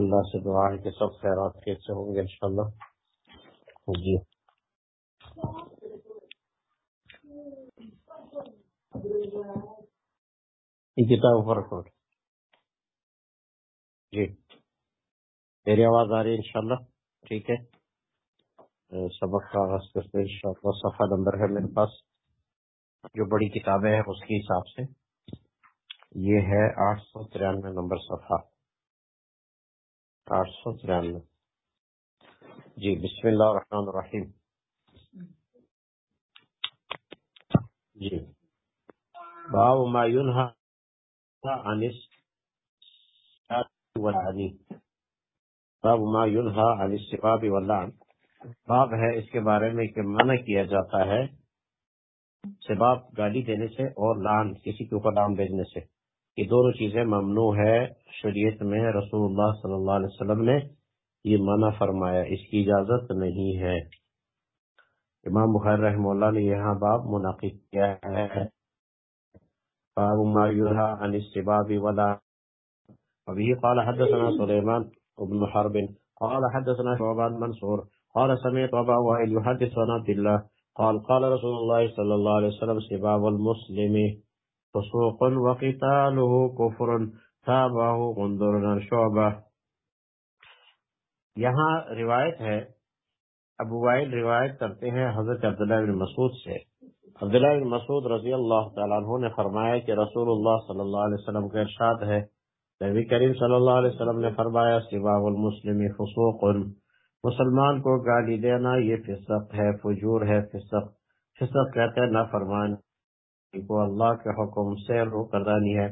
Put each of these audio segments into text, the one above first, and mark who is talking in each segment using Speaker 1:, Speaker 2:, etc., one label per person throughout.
Speaker 1: اللہ سے دعا ہے کہ سب خیرات کیسے ہوں گے انشاءاللہ۔ جی۔ یہ کتاب اوپر جی۔ میری آواز آ رہی ہے انشاءاللہ۔ ٹھیک ہے۔ سبق کا آغاز کرتے انشاءاللہ صفحہ نمبر ہے میرے پاس۔ جو بڑی کتابیں ہیں اس کے حساب سے۔ یہ ہے آٹھ سو ترانوے نمبر صفحہ۔ آٹھ سو ترانوے۔ جی بسم اللہ الرحمن الرحیم۔ جی۔ باب ما ينهى عن والحديث باب ما ينهى عن السباب واللعن۔ باب ہے اس کے بارے میں کہ منع کیا جاتا ہے سباب گالی دینے سے اور لان کسی کے اوپر لان بھیجنے سے۔ یہ دونوں چیزیں ممنوع ہے شریعت میں، رسول اللہ صلی اللہ علیہ وسلم نے یہ منع فرمایا، اس کی اجازت نہیں ہے۔ امام بخیر رحم اللہ نے یہاں باب منعقد کیا ہے۔ باب ما يرها عن السباب ولا۔ وبه قال حدثنا سليمان بن حرب، قال حدثنا شعبان منصور، قال سمعت ابا وائل يحدث عن عبد الله، قال قال رسول الله صلى الله عليه وسلم سباب المسلم. فسوق وقتاله كفر تابعه غندر شعبه یہاں روایت ہے، ابو وائل روایت کرتے ہیں حضرت عبداللہ بن مسعود سے۔ عبداللہ بن مسعود رضی اللہ تعالیٰ عنہ نے فرمایا کہ رسول اللہ صلی اللہ علیہ وسلم کا ارشاد ہے، نبی کریم صلی اللہ علیہ وسلم نے فرمایا سباب المسلم فسوق، مسلمان کو گالی دینا یہ فسق ہے، فجور ہے، فسق فسق کہتے ہیں نہ فرمان کو اللہ کے حکم سے رو کردانی ہے۔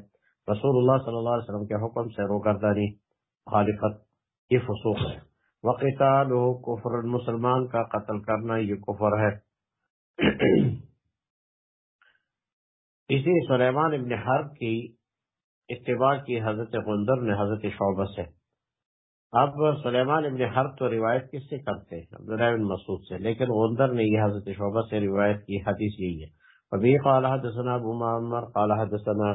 Speaker 1: رسول اللہ صلی اللہ علیہ وسلم کے حکم سے رو کردانی خالفت یہ فسوق ہے۔ وقتال کفر، مسلمان کا قتل کرنا یہ کفر ہے۔ اسی سلیمان ابن حرب کی اتباع کی حضرت غندر نے حضرت شعبہ سے۔ اب سلیمان ابن حرب تو روایت کس سے کرتے ہیں؟ عبداللہ بن مسعود سے۔ لیکن غندر نے یہ حضرت شعبہ سے روایت کی حدیث یہی ہے۔ ابھی قال حدثنا ابو معمر، قال حدثنا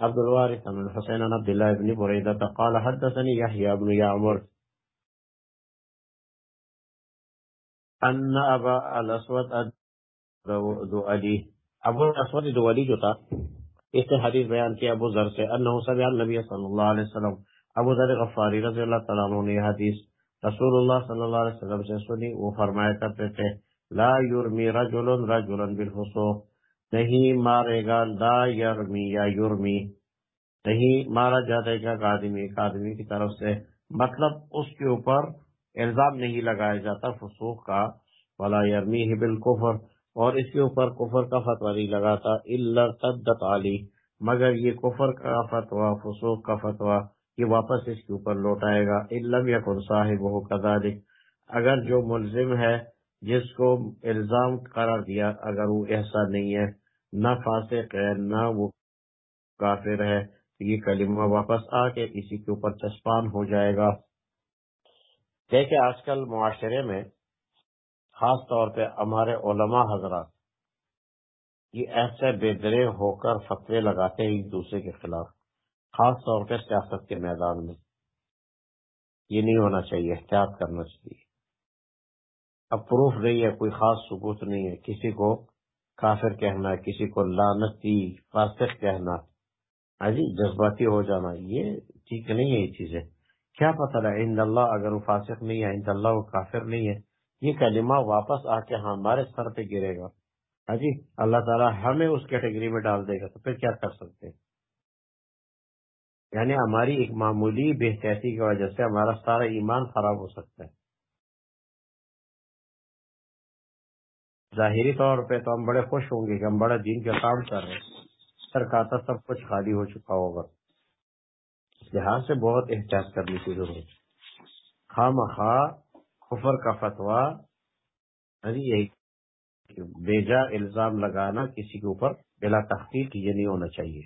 Speaker 1: عبد الوارث بن حسین عبد الله بن بريدة، قال حدثني يحيى بن يعمر ان ابا الاسود دولی ابو الاسود دولی جو تھا، اس نے حدیث بیان کیا ابو ذر سے انہو سمع النبی صلی اللہ علیہ وسلم، ابو ذر غفاری رضی اللہ تعالیٰ عنہ نے حدیث رسول اللہ صلی اللہ علیہ وسلم سے سنی، وہ فرمایا کرتے تھے لا یرمی رجل رجلا بالفسوق نہیں مارے گا، لا یرمی یا یرمی. نہیں مارا جاتا گا آدمی ایک آدمی کی طرف سے. مطلب اس کے اوپر الزام نہیں لگایا جاتا فسوق کا. ولا یرمی بالکفر. اور اس کے اوپر کفر کا فتوا نہیں لگاتا اللہ علی. مگر یہ کفر کا فتوا فسوق کا فتوا یہ واپس اس کے اوپر لوٹائے گا. علم یا صاحب ہو کدالک اگر جو ملزم ہے جس کو الزام قرار دیا اگر وہ ایسا نہیں ہے، نہ فاسق ہے، نہ وہ کافر ہے یہ کلمہ واپس آ کے اسی کے اوپر چسپان ہو جائے گا۔ دیکھیں آج کل معاشرے میں خاص طور پہ ہمارے علماء حضرات یہ ایسے بے ہو کر فتوے لگاتے ہیں ایک دوسرے کے خلاف، خاص طور پہ سیاست کے میدان میں۔ یہ نہیں ہونا چاہیے، احتیاط کرنا چاہیے۔ اب پروف نہیں ہے، کوئی خاص ثبوت نہیں ہے۔ کسی کو کافر کہنا، کسی کو لانتی فاسق کہنا۔ ہاں جی جذباتی ہو جانا، یہ ٹھیک نہیں ہے، یہ چیزیں۔ کیا پتہ ہے ان اللہ اگر وہ فاسق نہیں ہے، ان اللہ وہ کافر نہیں ہے۔ یہ کلمہ واپس آ کے ہمارے سر پہ گرے گا۔ ہاں جی اللہ تعالیٰ ہمیں اس کیٹیگری میں ڈال دے گا، تو پھر کیا کر سکتے ہیں؟ یعنی ہماری ایک معمولی بےحتی کی وجہ سے ہمارا سارا ایمان خراب ہو سکتا ہے۔ ظاہری طور پہ تو ہم بڑے خوش ہوں گے کہ ہم بڑا دین کا کام کر رہے ہیں۔ سر سرکار سب کچھ خالی ہو چکا ہوگا۔ لحاظ سے بہت احتیاط کرنے کی ضرورت خواہ مخواہ کفر کا فتوا یعنی بیجا الزام لگانا کسی کے اوپر بلا تحقیق یہ نہیں ہونا چاہیے۔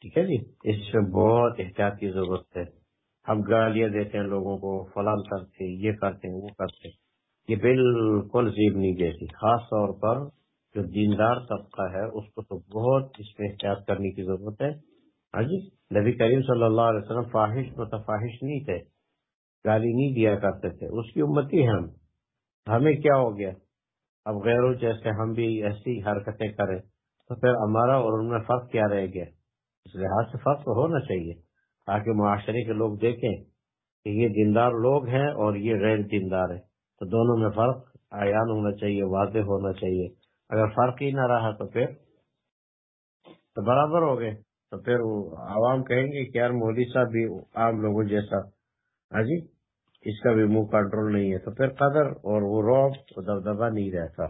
Speaker 1: ٹھیک ہے جی؟ اس سے بہت احتیاط کی ضرورت ہے۔ ہم گالیاں دیتے ہیں لوگوں کو فلان کرتے یہ کرتے وہ کرتے یہ بالکل زیب نہیں دیتی خاص طور پر جو دیندار طبقہ ہے، اس کو تو بہت اس میں احتیاط کرنے کی ضرورت ہے۔ ہاں جی نبی کریم صلی اللہ علیہ وسلم فاحش متفاحش نہیں تھے، گالی نہیں دیا کرتے تھے۔ اس کی امتی ہے ہم۔ ہمیں کیا ہو گیا؟ اب غیروں جیسے ہم بھی ایسی حرکتیں کریں تو پھر ہمارا اور ان میں فرق کیا رہ گیا؟ اس لحاظ سے فرق ہونا چاہیے، تاکہ معاشرے کے لوگ دیکھیں کہ یہ دیندار لوگ ہیں اور یہ غیر دیندار ہے تو دونوں میں فرق آیان ہونا چاہیے، واضح ہونا چاہیے۔ اگر فرق ہی نہ رہا تو پھر تو برابر ہو گئے۔ تو پھر عوام کہیں گے کہ یار مودی صاحب بھی عام لوگوں جیسا۔ ہاں جی اس کا بھی منہ کنٹرول نہیں ہے۔ تو پھر قدر اور وہ روب دبدبا نہیں رہتا۔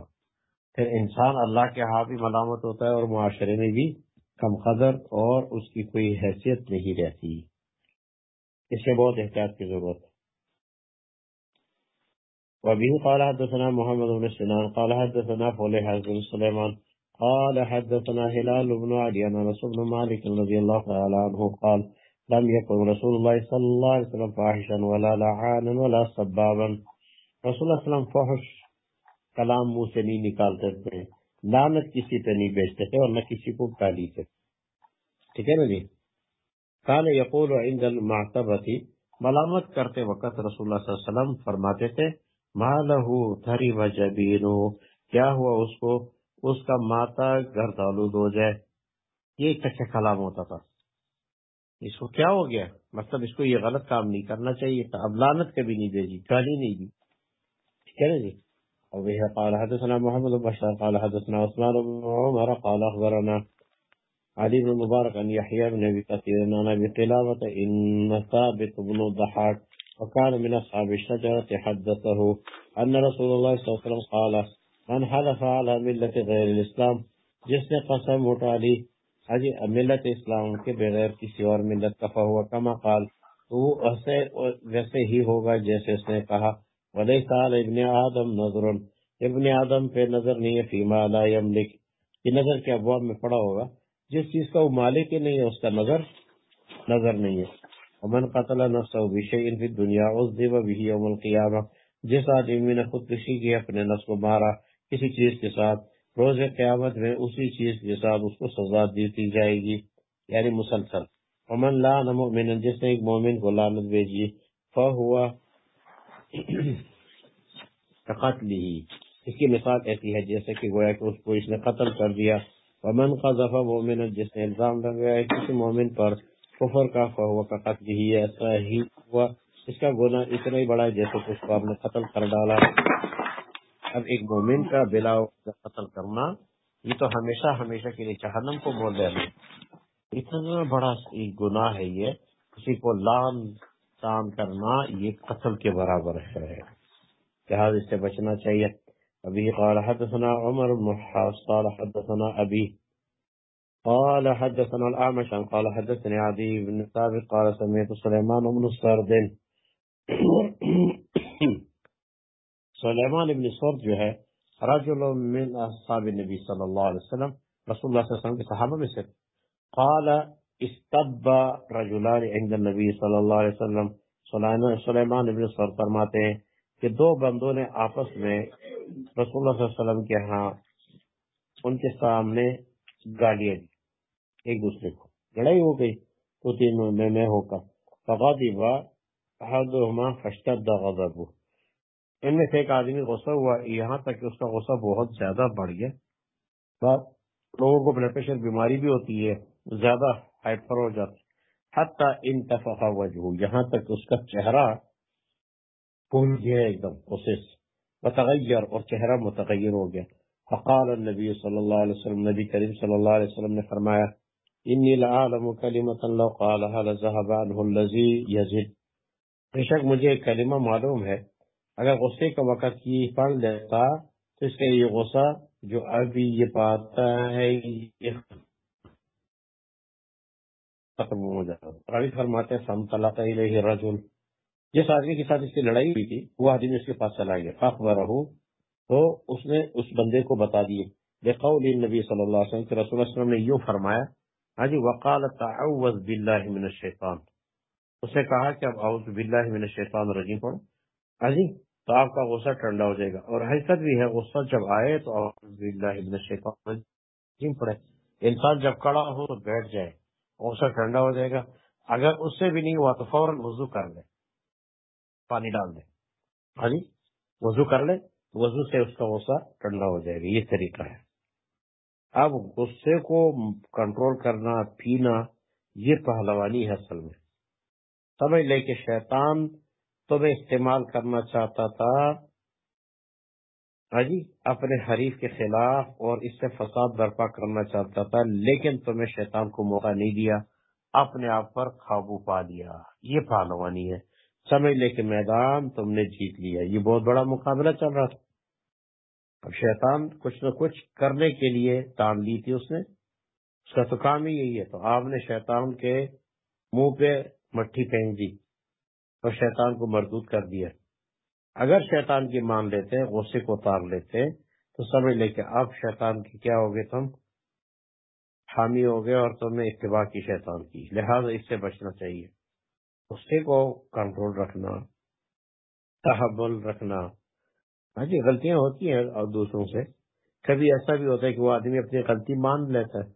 Speaker 1: پھر انسان اللہ کے ہاں بھی ملامت ہوتا ہے اور معاشرے میں بھی کم قدر اور اس کی کوئی حیثیت نہیں رہتی۔ اس میں بہت احتیاط کی ضرورت ہے۔ وبه قال حدثنا محمد بن سنان، قال حدثنا فولح بن سليمان، قال حدثنا هلال بن علي عن انس بن مالك رضي الله تعالى عنه قال لم يكن رسول الله صلى الله عليه وسلم فاحشا ولا لعانا ولا سبابا. رسول اللہ وسلم فحش کلام منہ سے نہیں نکالتے تھے لعنت کسی پہ نہیں بیچتے تھے اور نہ کسی کو گالی تھے۔ ٹھیک ہے نا جی؟ کال یقول عند المعتبتی، ملامت کرتے وقت رسول اللہ صلی اللہ علیہ وسلم فرماتے تھے مالہ تھری و جبینو کیا ہوا اس کو؟ اس کا ماتا گھر دالود ہو جائے یہ کچھ اچھا کلام ہوتا تھا۔ اس کو کیا ہو گیا؟ مطلب اس کو یہ غلط کام نہیں کرنا چاہیے۔ تھا اب لانت کبھی نہیں دے جی گالی نہیں دی۔ ٹھیک ہے نا جی؟ وبه قال حدثنا محمد بن بشار، قال حدثنا عثمان بن عمر، قال أخبرنا علي بن مبارك أن يحيى بن أبي كثير أن أبي قلابة إن ثابت بن الضحاك وكان من أصحاب الشجرة حدثه أن رسول الله صلى الله عليه وسلم قال، من حلف على ملة غير الإسلام، جس نے قسم اٹھا لی حجی، ملت اسلام کے بغیر کسی اور ملت کفا ہوا کما قال، تو وہ ویسے ہی ہوگا جیسے اس نے کہا۔ ولی سال ابن آدم نظر ابن آدم پہ نظر نہیں ہے فیما لا یملک، یہ نظر کے ابواب میں پڑا ہوگا۔ جس چیز کا وہ مالک ہی نہیں ہے، اس کا نظر نظر نہیں ہے۔ ومن قتل نفسه بشيء في الدنيا عذب به يوم القيامه جس آدمی نے خودکشی کی اپنے نفس کو مارا، کسی چیز کے ساتھ، روز قیامت میں اسی چیز کے ساتھ اس کو سزا دیتی جائے گی یعنی مسلسل. ومن لا مؤمن جس نے ایک مومن کو لعنت بھیجی فہوا قتل ہی اس کی مثال ایسی ہے جیسے کہ گویا کہ اس کو اس نے قتل کر دیا. ومن قذف مومن جس نے الزام لگایا کسی مومن پر کفر کا، فہو کا قتل ہی ایسا ہی ہوا۔ اس کا گناہ اتنا ہی بڑا ہے جیسے کہ اس کو آپ نے قتل کر ڈالا۔ اب ایک مومن کا بلا قتل کرنا، یہ تو ہمیشہ ہمیشہ کے لیے جہنم کو بول رہے ہیں۔ اتنا بڑا گناہ ہے یہ۔ کسی کو لان تان کرنا، یہ قتل کے برابر ہے۔ لہٰذا اس سے بچنا چاہیے۔ ابھی قال حدثنا عمر بن حفص، قال حدثنا ابي قال حدثنا الاعمش قال حدثني عدي بن ثابت قال سمعت سليمان بن سرد. سليمان بن سرد جو ہے، رجل من اصحاب النبي صلى الله عليه وسلم، رسول الله صلى الله عليه وسلم کے صحابہ میں سے، قال استب رجلان عند النبي صلى الله عليه وسلم. سلیمان بن سرد فرماتے ہیں کہ دو بندوں نے آپس میں رسول اللہ صلی اللہ علیہ وسلم کے ہاں ان کے سامنے گالیاں دی۔ ایک دوسرے کو۔ لڑائی ہو گئی، تو تینوں میں میں ہو کر۔ فغضب احدهما فاشتد غضبه۔ ان میں سے ایک آدمی غصہ ہوا، یہاں تک کہ اس کا غصہ بہت زیادہ بڑھ گیا۔ لوگوں کو بلڈ پریشر بیماری بھی ہوتی ہے، زیادہ ہائپر ہو جاتا حتی انتفخ وجهه، یہاں تک اس کا چہرہ پھول گیا ایک دم اسے متغیر اور چہرہ متغیر ہو گیا۔ فقال النبی صلی اللہ علیہ وسلم، نبی کریم صلی اللہ علیہ وسلم نے فرمایا انی لعالم کلمتا لو قالها لذهب عنه الذي يزد بے شک مجھے کلمہ معلوم ہے۔ اگر غصے کا وقت یہ پڑھ لیتا تو اس کا یہ غصہ جو ابھی یہ پاتا ہے یہ ختم ہو جاتا۔ راوی فرماتے ہیں سم طلق الیہ رجل جس آدمی کے ساتھ اس کی لڑائی ہوئی تھی، وہ آدمی اس کے پاس چلا گیا۔ اخبار تو اس نے اس بندے کو بتا دیے۔ بقول نبی صلی اللہ علیہ وسلم، کہ رسول اللہ علیہ وسلم نے یوں فرمایا ہاں جی وقال تعوذ باللہ من الشیطان۔ اس نے کہا کہ اب اعوذ باللہ من الشیطان الرجیم پڑھو۔ ہاں جی تو آپ کا غصہ ٹھنڈا ہو جائے گا۔ اور حقیقت بھی ہے، غصہ جب آئے تو اعوذ باللہ من الشیطان الرجیم پڑھے۔ انسان جب کڑا ہو تو بیٹھ جائے، غصہ ٹھنڈا ہو جائے گا۔ اگر اس سے بھی نہیں ہوا تو فوراً وضو کر لے، پانی ڈال دے۔ ہاں جی وضو کر لے، وضو سے اس کا غصہ ٹھنڈا ہو جائے گا۔ یہ طریقہ ہے۔ اب غصے کو کنٹرول کرنا، پینا، یہ پہلوانی ہے اصل میں۔ سمجھ لے کہ شیطان تمہیں استعمال کرنا چاہتا تھا۔ ہاں جی اپنے حریف کے خلاف اور اس سے فساد برپا کرنا چاہتا تھا، لیکن تمہیں شیطان کو موقع نہیں دیا۔ اپنے آپ پر قابو پا لیا۔ یہ پہلوانی ہے۔ سمجھ لے کہ میدان تم نے جیت لیا۔ یہ بہت بڑا مقابلہ چل رہا تھا۔ اب شیطان کچھ نہ کچھ کرنے کے لیے تان لی تھی اس نے۔ اس کا تو کام ہی یہی ہے۔ تو آپ نے شیطان کے منہ پہ مٹھی پھینک دی اور شیطان کو مردود کر دیا۔ اگر شیطان کی مان لیتے، غصے کو اتار لیتے، تو سمجھ لے کہ اب شیطان کی کیا ہوگے تم حامی ہو گئے اور تمہیں اتباع کی شیطان کی۔ لہذا اس سے بچنا چاہیے۔ غصے کو کنٹرول رکھنا تحبل رکھنا۔ ہاں جی غلطیاں ہوتی ہیں اور دوسروں سے۔ کبھی ایسا بھی ہوتا ہے کہ وہ آدمی اپنی غلطی مان لیتا ہے،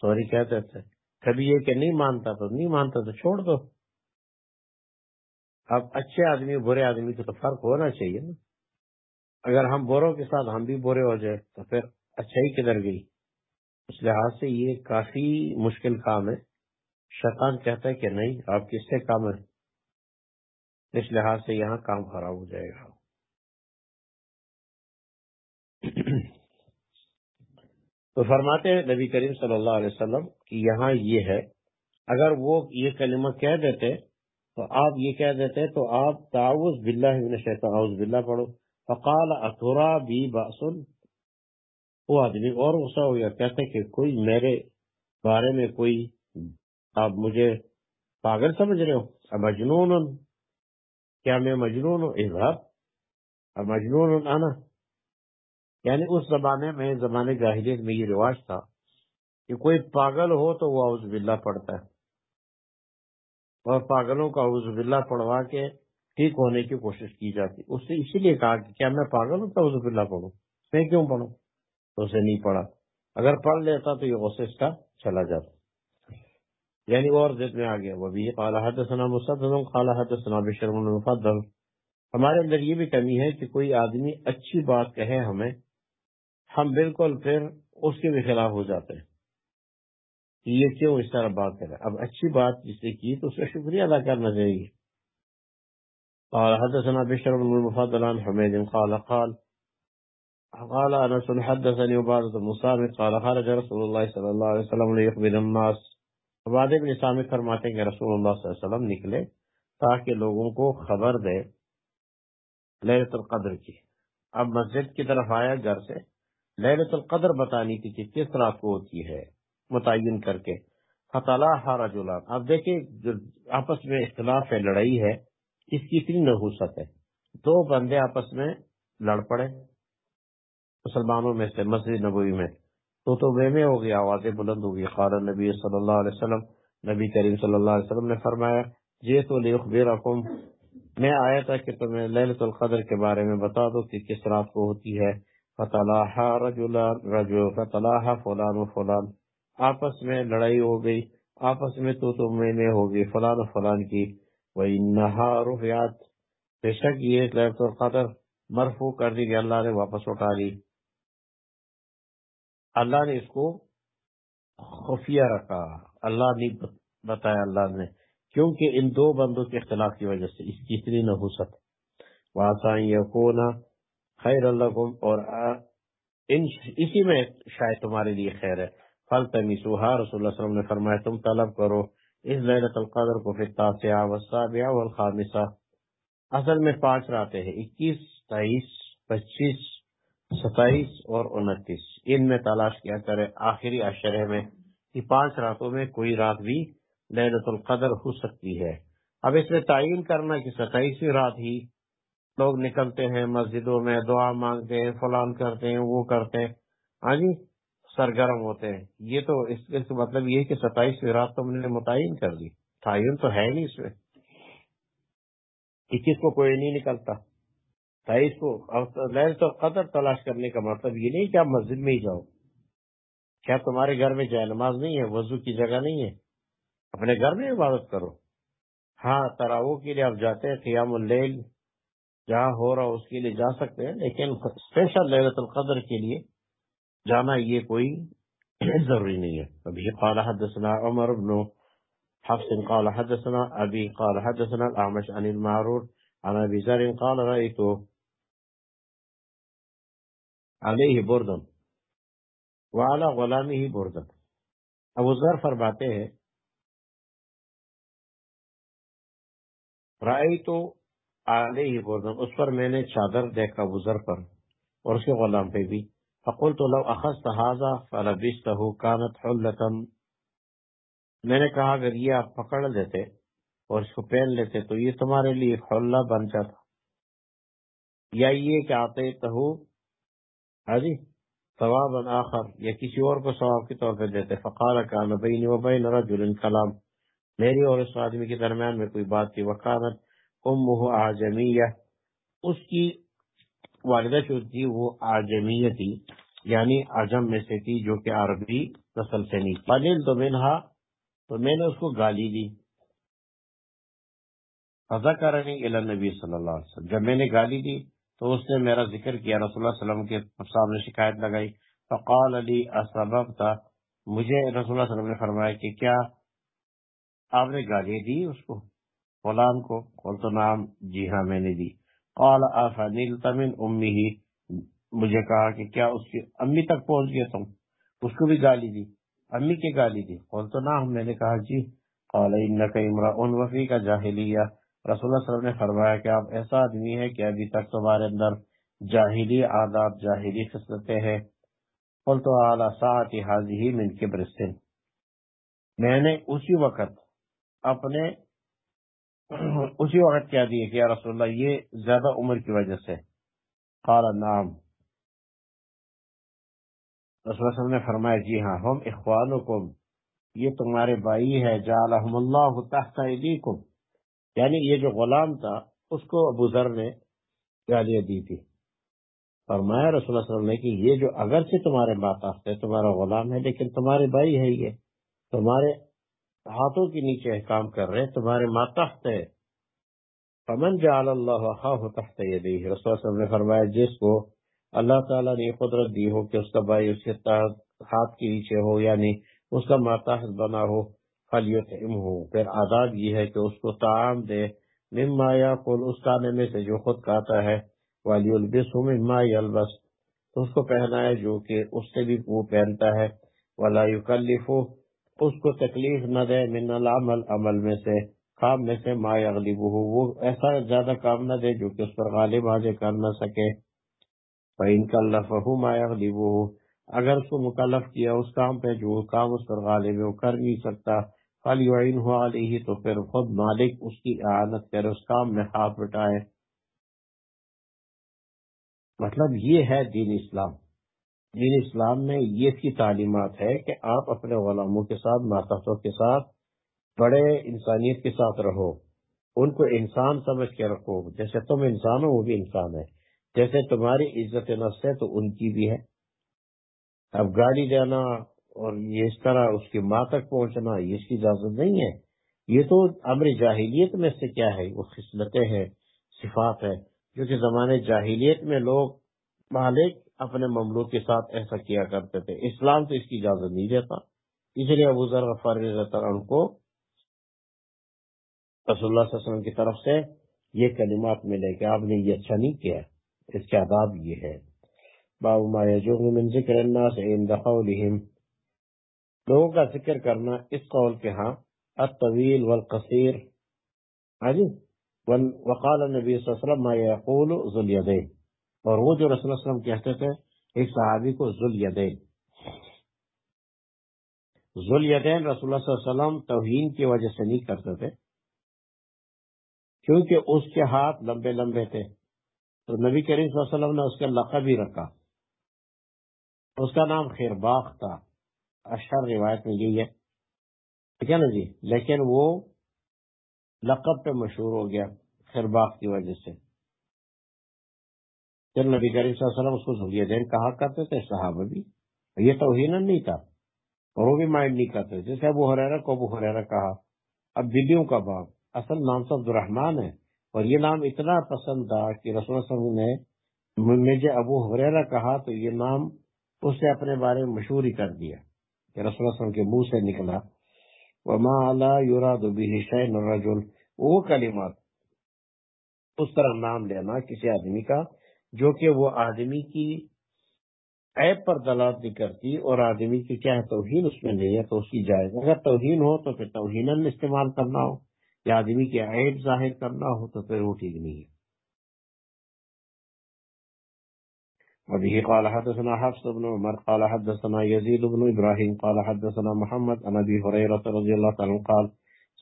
Speaker 1: سوری کہہ دیتا ہے۔ کبھی یہ کہ نہیں مانتا تو نہیں مانتا تو چھوڑ دو۔ اب اچھے آدمی، برے آدمی کو تو فرق ہونا چاہیے نا۔ اگر ہم بروں کے ساتھ ہم بھی برے ہو جائے تو پھر اچھائی کدھر گئی؟ اس لحاظ سے یہ کافی مشکل کام ہے۔ شیطان کہتا ہے کہ نہیں، آپ کس سے کام ہے اس لحاظ سے یہاں کام خراب ہو جائے گا۔ تو فرماتے ہیں نبی کریم صلی اللہ علیہ وسلم کہ یہاں یہ ہے، اگر وہ یہ کلمہ کہہ دیتے تو آپ یہ کہہ دیتے تو آپ تعوذ باللہ من شیطان اعوذ باللہ پڑھو۔ فقال اتورا بی باسن؟ وہ آدمی اور غصہ ہو گیا، کہتے کہ کوئی میرے بارے میں کوئی، آپ مجھے پاگل سمجھ رہے ہو؟ مجنون کیا میں مجنون ہوں؟ اظہار اب مجنون آنا۔ یعنی اس زمانے میں، زمانے جاہلیت میں یہ رواج تھا کہ کوئی پاگل ہو تو وہ اعوذ باللہ پڑھتا ہے۔ اور پاگلوں کا اعوذ باللہ پڑھوا کے ٹھیک ہونے کی کوشش کی جاتی۔ اس نے اسی لیے کہا کہ کیا میں پاگل ہوں تو اعوذ باللہ پڑھوں؟ میں کیوں پڑھوں؟ تو اسے نہیں پڑھا۔ اگر پڑھ لیتا تو یہ غصے کا چلا جاتا۔ یعنی اور ضد میں آ گیا وہ بھی قال حدثنا مسدد، قال حدثنا بشر بن المفضل ہمارے اندر یہ بھی کمی ہے کہ کوئی آدمی اچھی بات کہے ہمیں ہم بالکل پھر اس کے بھی خلاف ہو جاتے ہیں۔ یہ کیوں اس طرح بات کرے اب اچھی بات جس نے کی تو اس کا شکریہ ادا کرنا چاہیے۔ قال حدثنا بشر بن المفضل عن حميد قال قال قال انس حدثني عبادة بن قال خرج رسول الله صلى الله عليه وسلم ليخبر الناس۔ عبادة بن صامت فرماتے ہیں کہ رسول اللہ صلی اللہ علیہ وسلم نکلے تاکہ لوگوں کو خبر دے لیلت القدر کی۔ اب مسجد کی طرف آیا گھر سے۔ لیلت القدر بتانی تھی کہ کس رات کو ہوتی ہے، متعین کر کے۔ فطلح رجلان۔ اب دیکھیں، جو آپس میں اختلاف ہے، لڑائی ہے، اس کی اتنی نحوست ہے۔ دو بندے آپس میں لڑ پڑے۔ مسلمانوں میں سے، مسجد نبوی میں۔ تو تو بے میں ہو گیا، آوازیں بلند ہو گئی۔ خال نبی صلی اللہ علیہ وسلم، نبی کریم صلی اللہ علیہ وسلم نے فرمایا جی تو لیخبرکم میں آیا تھا کہ تمہیں لیلت القدر کے بارے میں بتا دو کہ کس رات کو ہوتی ہے۔ فطلح رجلان رجو فطلح فلان و فلان. آپس میں لڑائی ہو گئی. آپس میں تو تو میں نے ہو گئی فلان و فلان کی. وہی نہا رفیات بے شک یہ لہت القدر مرفو کر دی گئی، اللہ نے واپس اٹھا لی. اللہ نے اس کو خفیہ رکھا. اللہ نے بتایا اللہ نے، کیونکہ ان دو بندوں کے اختلاف کی وجہ سے اس کی اتنی نحوست. واسان یقون خیر اللہ اور اسی میں شاید تمہارے لیے خیر ہے۔ فل تمیسوہا رسول اللہ وسلم نے فرمایا، تم طلب کرو اس لیلت القدر کو پھر تاسعہ والسابعہ والخامسہ۔ اصل میں پانچ راتیں ہیں، اکیس، تیئیس، پچیس، ستائیس اور انتیس۔ ان میں تلاش کیا کرے آخری عشرے میں کہ پانچ راتوں میں کوئی رات بھی لیلت القدر ہو سکتی ہے۔ اب اس میں تعین کرنا کہ ستائیسویں رات ہی لوگ نکلتے ہیں مسجدوں میں، دعا مانگتے ہیں، فلان کرتے ہیں، وہ کرتے ہیں۔ ہاں جی سرگرم ہوتے ہیں۔ یہ تو اس کا مطلب یہ کہ ستائیس رات تو نے متعین کر دی۔ تعین تو ہے نہیں اس میں۔ اکیس کو کوئی نہیں نکلتا۔ تائیس کو تو قدر تلاش کرنے کا مطلب یہ نہیں کہ آپ مسجد میں ہی جاؤ۔ کیا تمہارے گھر میں جائے نماز نہیں ہے؟ وضو کی جگہ نہیں ہے۔ اپنے گھر میں عبادت کرو۔ ہاں تراو کے لیے آپ جاتے ہیں، قیام اللیل۔ جہاں ہو رہا اس کے لیے جا سکتے ہیں، لیکن اسپیشل للت القدر کے لیے جانا یہ کوئی ضروری نہیں ہے۔ ابھی قال حدثنا عمر بن حفص، قال حدثنا ابي قال حدثنا الاعمش عن المعرور عن ابي ذر، قال رايت عليه بردا وعلى غلامه بردا ابو ذر فرماتے ہیں، رأيت عليه بردا اس پر میں نے چادر دیکھا ابو پر اور اس کے غلام پہ بھی۔ فقلت لو اخذت هذا فلبسته كانت حلة۔ میں نے کہا، اگر یہ آپ پکڑ لیتے اور اس کو پہن لیتے تو یہ تمہارے لیے حلہ بن جاتا۔ یا یہ کہ آتے تہو ہاں جی ثواب آخر، یا کسی اور کو ثواب کے طور پہ دیتے۔ فقال کان بینی و بین رجل کلام میری اور اس آدمی کے درمیان میں کوئی بات تھی۔ وکانت امہ آجمیہ اس کی والدہ جو تھی وہ آجمیہ تھی یعنی عجم میں سے تھی جو کہ عربی نسل سے نہیں پنل تو منہا، تو میں نے اس کو گالی دی۔ فضا کرنے نبی صلی اللہ علیہ وسلم۔ جب میں نے گالی دی تو اس نے میرا ذکر کیا، رسول اللہ علیہ وسلم کے سامنے شکایت لگائی۔ فقال علی اسبب تھا مجھے رسول اللہ علیہ وسلم نے فرمایا کہ کیا آپ نے گالی دی اس کو؟ غلام کو، قلت نام جی ہاں میں نے دی۔ قال افنیل تمن امی ہی مجھے کہا کہ کیا اس کی امی تک پہنچ گیا تم؟ اس کو بھی گالی دی۔ امی کی گالی دی۔ قلت نام میں نے کہا جی۔ قال، انک امرؤ وفی کا جاہلیہ۔ رسول اللہ صلی اللہ علیہ وسلم نے فرمایا کہ آپ ایسا آدمی ہے کہ ابھی تک تمہارے اندر جاہلی آداب، جاہلی خصلتیں ہیں۔ قلت اعلی ساعت حاضی من کبرستن میں نے اسی وقت اپنے اسی وقت کیا دیے کہ یا رسول اللہ، یہ زیادہ عمر کی وجہ سے۔ قال نام رسول اللہ نے فرمایا جی ہاں ہم اخوانکم، یہ تمہارے بھائی ہے جعلہم اللہ تحت ایدیکم۔ یعنی یہ جو غلام تھا، اس کو ابو ذر نے گالیاں دی تھی۔ فرمایا رسول اللہ صلی اللہ علیہ وسلم نے کہ یہ جو اگر سے تمہارے ماتحت ہے تمہارا غلام ہے، لیکن تمہارے بھائی ہے یہ۔ تمہارے ہاتھوں کے نیچے کام کر رہے تمہارے ماتحت ہے فمن جعل اللہ خواہ تحت یدیہ رسول صلی اللہ علیہ وسلم نے فرمایا، جس کو اللہ تعالیٰ نے قدرت دی ہو کہ اس کا بھائی اس کے ہاتھ کے نیچے ہو یعنی اس کا ماتحت بنا ہو ہو پھر آزاد یہ ہے کہ اس کو تعام دے۔ مما یا اس کانے میں سے جو خود کہتا ہے والی البس مما یلبس تو اس کو پہنا ہے جو کہ اس سے بھی وہ پہنتا ہے۔ ولا یکلف اس کو تکلیف نہ دے، من العمل، عمل میں سے، کام میں سے ما یغلب وہ ایسا زیادہ کام نہ دے جو کہ اس پر غالب آجے کر نہ سکے۔ فَإِن كَلَّفَهُ مَا يَغْلِبُهُ، اگر اس کو مکلف کیا اس کام پہ جو کام اس پر غالب ہے وہ کر نہیں سکتا۔ فَلْيُعِنْهُ عَلَيْهِ، تو پھر خود مالک اس کی اعانت کرے، اس کام میں ہاتھ بٹائے۔ مطلب یہ ہے دین اسلام۔ دین اسلام میں یہ اس کی تعلیمات ہے کہ آپ اپنے غلاموں کے ساتھ ماتحتوں کے ساتھ، بڑے انسانیت کے ساتھ رہو۔ ان کو انسان سمجھ کے رکھو۔ جیسے تم انسان ہو، وہ بھی انسان ہے۔ جیسے تمہاری عزت نفس ہے، تو ان کی بھی ہے۔ اب گاڑی جانا اور یہ اس طرح اس کی ماں تک پہنچنا، یہ اس کی اجازت نہیں ہے۔ یہ تو امر جاہلیت میں سے کیا ہے؟ وہ خصلتیں ہیں، صفات ہے جو کہ زمانے جاہلیت میں لوگ مالک اپنے مملو کے ساتھ ایسا کیا کرتے تھے۔ اسلام تو اس کی اجازت نہیں دیتا۔ اس لیے ابو ذر غفار ان کو رسول اللہ صلی اللہ علیہ وسلم کی طرف سے یہ کلمات ملے کہ آپ نے یہ اچھا نہیں کیا، اس کے آداب یہ ہے۔ باب ما یجوز من ذکر الناس عند قولهم لوگوں کا ذکر کرنا اس قول کے ہاں الطویل والقصیر۔ ہاں جی؟ وقال النبی صلی اللہ علیہ وسلم ما یقول ذو الیدین۔ اور وہ جو رسول اللہ علیہ وسلم کہتے تھے، ایک صحابی کو ذو الیدین ذو الیدین رسول اللہ صلی اللہ علیہ وسلم توہین کی وجہ سے نہیں کرتے تھے، کیونکہ اس کے ہاتھ لمبے لمبے تھے۔ تو نبی کریم صلی اللہ علیہ وسلم نے اس کا لقب ہی رکھا۔ اس کا نام خیر باغ تھا۔ اشہر روایت میں یہی ہے۔ ٹھیک ہے نا جی؟ لیکن وہ لقب پہ مشہور ہو گیا خیر باغ کی وجہ سے۔ پھر نبی کریم صلی اللہ علیہ وسلم اس کو دین کہا کرتے تھے، صحابہ بھی۔ یہ توہین نہیں تھا اور وہ بھی مائنڈ نہیں کرتے۔ جیسے ابو حریرہ کو ابو حریرہ کہا، اب بلیوں کا باغ اصل نام تو عبد الرحمان ہے اور یہ نام اتنا پسند تھا کہ رسول صلی اللہ علیہ وسلم نے مجھے ابو حریرہ کہا تو یہ نام اس نے اپنے بارے میں مشہور ہی کر دیا کہ رسول صلی اللہ علیہ وسلم کے منہ سے نکلا۔ وما لا يراد به شيء الرجل۔ وہ کلمات اس طرح نام لینا کسی آدمی کا جو کہ وہ آدمی کی عیب پر دلات نہیں کرتی اور آدمی کی کیا ہے توہین اس میں نہیں ہے تو اس کی جائز اگر توہین ہو تو پھر توہین استعمال کرنا ہو یا آدمی کی عیب ظاہر کرنا ہو تو پھر وہ ٹھیک نہیں ہے۔ وبه قال حدثنا حفص بن عمر، قال حدثنا يزيد بن إبراهيم قال حدثنا محمد، عن أبي هريرة رضي الله عنه قال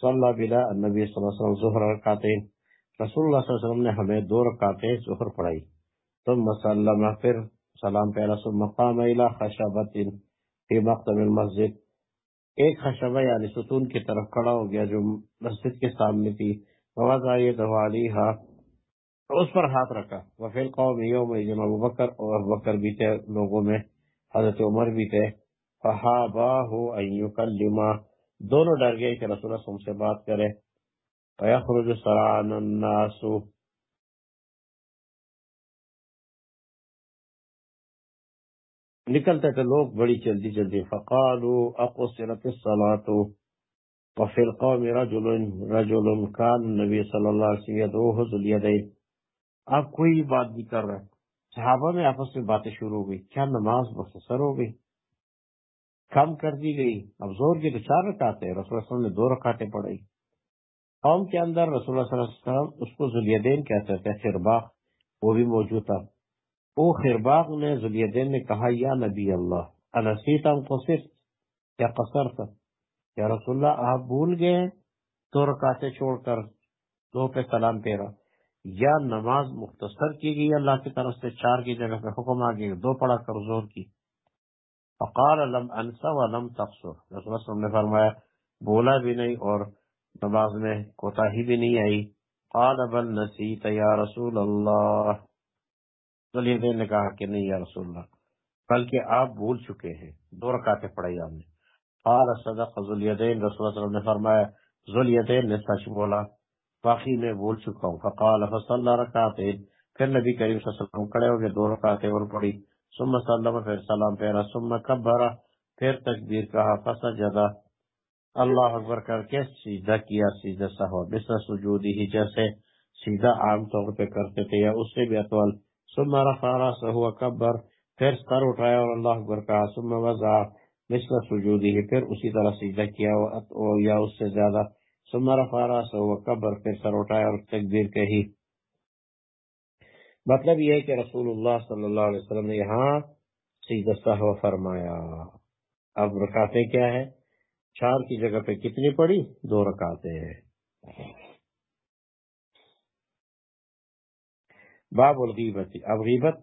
Speaker 1: صلى بلا النبي صلى الله عليه وسلم ظهر ركعتين رسول اللہ صلی اللہ علیہ وسلم نے ہمیں دو رکعتیں ظہر پڑھائی۔ ثم سلم پھر سلام پہلا ثم قام الى خشبت فی مقتم المسجد۔ ایک خشبہ یعنی ستون کی طرف کھڑا ہو گیا جو مسجد کے سامنے تھی۔ وضع يده عليها اس پر ہاتھ رکھا۔ وفی القوم یوم ابو بکر اور ابو بکر بھی تھے، لوگوں میں حضرت عمر بھی تھے۔ فحاباہ ان یکلما دونوں ڈر گئے کہ رسول اللہ سے بات کرے فیخرج سرعن الناس۔ نکلتے تھے لوگ بڑی جلدی جلدی۔ فقالوا اقصرت الصلاة؟ وفي القوم رجل رجل كان النبي صلى الله عليه وسلم يدعوه ذو اليدين۔ آپ کوئی بات نہیں کر رہے صحابہ میں آپس میں باتیں شروع ہو گئی کیا نماز مختصر ہو گئی؟ کم کر دی گئی۔ اب زور کی تو چار رکاتے رسول اللہ نے دو رکاتے پڑھائی۔ قوم کے اندر رسول اللہ صلی اللہ علیہ وسلم اس کو ذلیدین کہتے تھے خرباغ وہ بھی موجود تھا۔ وہ خرباغ نے ذلیدین نے کہا، یا نبی اللہ انسیتا قصر یا قصر تھا یا رسول اللہ، آپ بھول گئے؟ دو رکاتے چھوڑ کر دو پہ سلام پیرا یا نماز مختصر کی گئی اللہ کی طرف سے، چار کی جگہ پہ حکم آ گئی، دو پڑا کر زور کی۔ فقال، لم انسا و لم تقصر۔ رسول اللہ وسلم نے فرمایا، بولا بھی نہیں اور نماز میں کوتا ہی بھی نہیں آئی۔ قال، بل نسیت یا رسول اللہ۔ ذلیدے نے کہا کہ نہیں یا رسول اللہ، بلکہ آپ بھول چکے ہیں، دو رکعتیں پڑھائی آپ نے۔ قال صدق ذلیدین رسول اللہ وسلم نے فرمایا ذلیدین نے سچ بولا، باقی میں بول چکا ہوں۔ فقال فصل رکعتے پھر نبی کریم صلی اللہ علیہ وسلم کڑے ہو گئے دو رکعتے اور پڑھی۔ ثم سلم، پھر سلام پہرا ثم کبرا پھر تکبیر کہا۔ فسجدا اللہ اکبر کر کے سیدھا کیا سیدھا سہوا بس سجودی ہی جیسے سیدھا عام طور پہ کرتے تھے یا اس سے بھی اطول ثم رفع راسه وكبر، پھر سر اٹھایا اور اللہ اکبر کہا، ثم وضع مثل سجودی ہی پھر اسی طرح سیدھا کیا یا اس سے زیادہ۔ سمارا فارا سو قبر پھر سر اٹھایا اور تکبیر کہی۔ مطلب یہ ہے کہ رسول اللہ صلی اللہ علیہ وسلم نے یہاں سیدہ صحو فرمایا۔ اب رکاتے کیا ہے چار کی جگہ پہ کتنی پڑی؟ دو رکاتے باب الغیبت۔ اب غیبت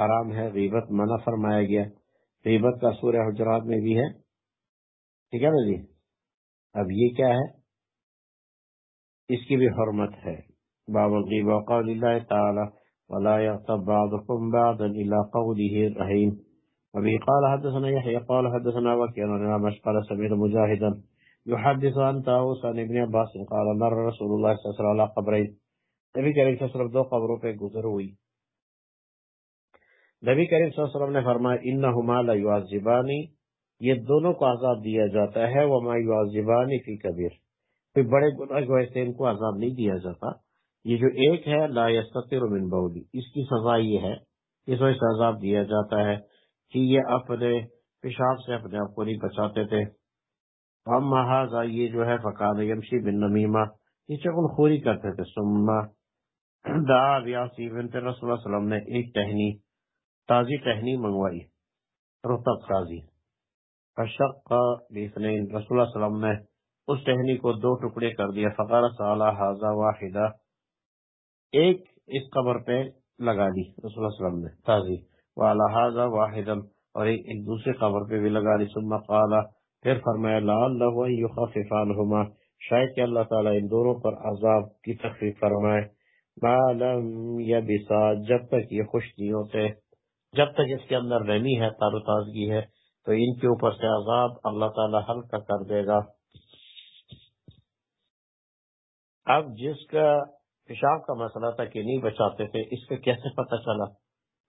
Speaker 1: حرام ہے، غیبت منع فرمایا گیا۔ غیبت کا سورہ حجرات میں بھی ہے۔ ٹھیک ہے نا جی؟ اب یہ کیا ہے؟ اس کی بھی حرمت ہے۔ باب الغیب، وقال اللہ تعالی، ولا يغتب بعضكم بعضا الى قوله الرحيم وبه قال حدثنا يحيى قال حدثنا وكيع عن مشقال سمير مجاهدا يحدث عن طاووس عن ابن عباس، قال مر رسول الله صلى الله عليه وسلم على قبرين نبی کریم صلی اللہ علیہ وسلم دو قبروں پہ گزر ہوئی۔ نبی کریم صلی اللہ علیہ وسلم نے فرمایا، انہما لا يعذبانی یہ دونوں کو عذاب دیا جاتا ہے، وما يعذبانی فی کبیر کوئی بڑے گناہ کی وجہ سے ان کو عذاب نہیں دیا جاتا۔ یہ جو ایک ہے، لا یستطر من بولی اس کی سزا یہ ہے، اس وجہ سے عذاب دیا جاتا ہے کہ یہ اپنے پیشاب سے اپنے آپ کو نہیں بچاتے تھے۔ ہم محاذا یہ جو ہے فقان یمشی بن نمیمہ۔ یہ چکن خوری کرتے تھے سما دا بیاسی بنت رسول اللہ علیہ وسلم نے ایک ٹہنی تازی ٹہنی منگوائی رتب تازی فشق بیسنین رسول اللہ علیہ وسلم نے اس ٹہنی کو دو ٹکڑے کر دیا۔ فقار سالہ حاضہ واحدہ۔ ایک اس قبر پہ لگا دی رسول اللہ علیہ وسلم نے تازی۔ والا حاضہ واحد اور ایک, ایک دوسرے قبر پہ بھی لگا دی۔ ثم قالا پھر فرمایا لا اللہ یخفف عنہما۔ شاید کہ اللہ تعالیٰ ان دونوں پر عذاب کی تخفیف فرمائے۔ ما لم یبسا جب تک یہ خوش نہیں ہوتے، جب تک اس کے اندر رہنی ہے، تار و تازگی ہے، تو ان کے اوپر سے عذاب اللہ تعالی ہلکا کر دے گا۔ اب جس کا پیشاب کا مسئلہ تھا کہ نہیں بچاتے تھے، اس کا کیسے پتہ چلا؟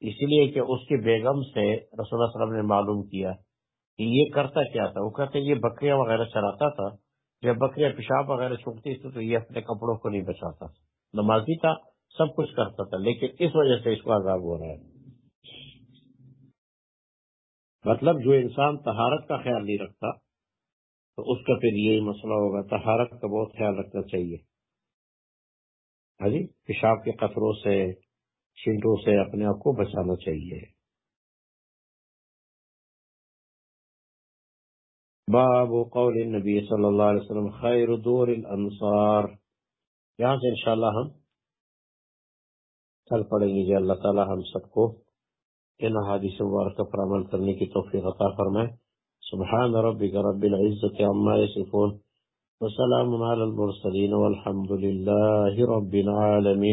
Speaker 1: اسی لیے کہ اس کی بیگم سے رسول اللہ علیہ وسلم نے معلوم کیا کہ یہ کرتا کیا تھا۔ وہ کہتے یہ بکریاں وغیرہ چلاتا تھا، جب بکریاں پیشاب وغیرہ چھوٹتی تھی تو یہ اپنے کپڑوں کو نہیں بچاتا۔ نمازی تھا، سب کچھ کرتا تھا، لیکن اس وجہ سے اس کو عذاب ہو رہا ہے۔ مطلب جو انسان تہارت کا خیال نہیں رکھتا، تو اس کا پھر یہی مسئلہ ہوگا تہارت کا بہت خیال رکھنا چاہیے۔ ہاں جی پیشاب کے قطروں سے چھنٹوں سے اپنے آپ کو بچانا چاہیے۔ باب قول النبی صلی اللہ علیہ وسلم، خیر دور الانصار۔ یہاں سے انشاءاللہ ہم چل پڑیں گے۔ جی اللہ تعالی ہم سب کو ان حادث مبارکہ پر عمل کرنے کی توفیق عطا فرمائے۔ سبحان ربک رب العزت عما یصفون۔ وسلام علی المرسلین والحمد للہ رب العالمین۔